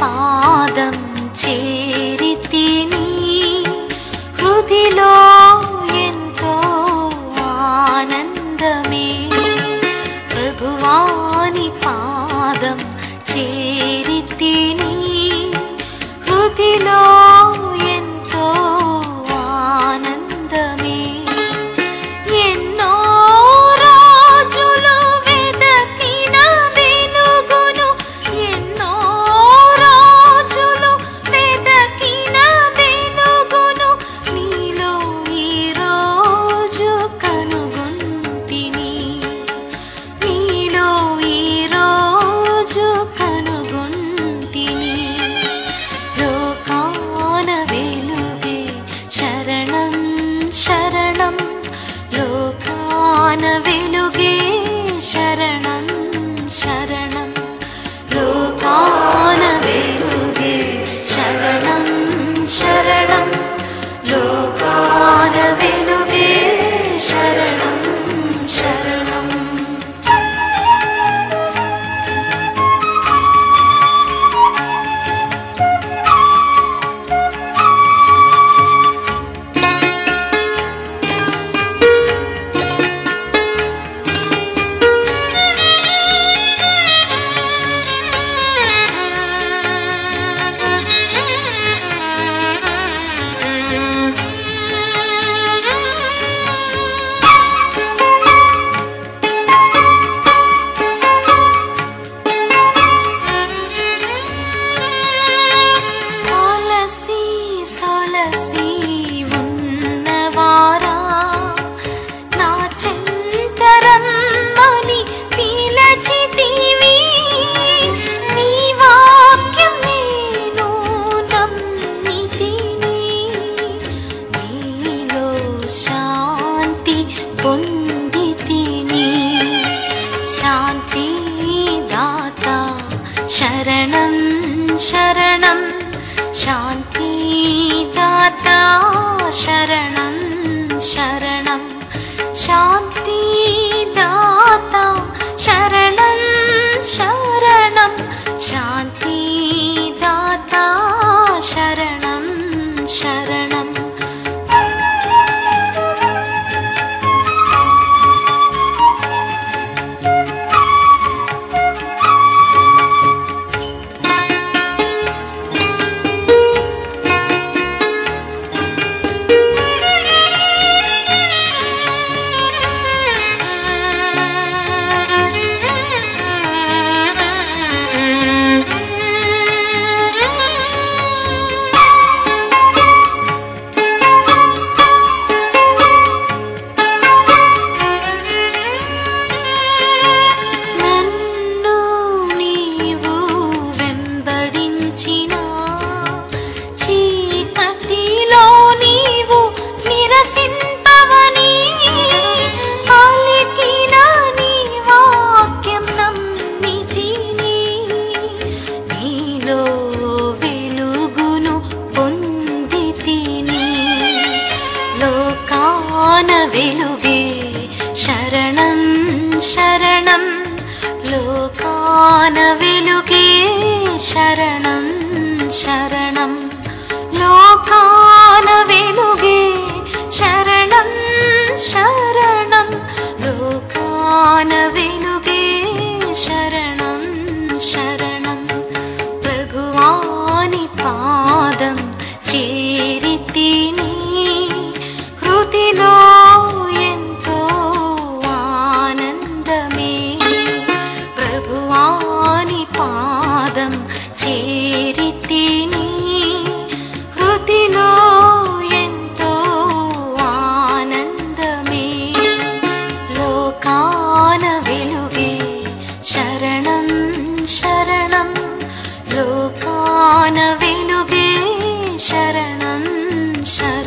पादं ఆనందమే ప్రభువాని పాదం చేరితిని హృదిలో shadow. शरणं शरणं शान्तिदाता शरणं शरणं शान्ति शरणं लोकानविलुके शरणं शरणं लोकानविलुगे शरणं शरणं लोकानविलुगे शरणं शरणं प्रभुवानि पादं चिरितिनि 山。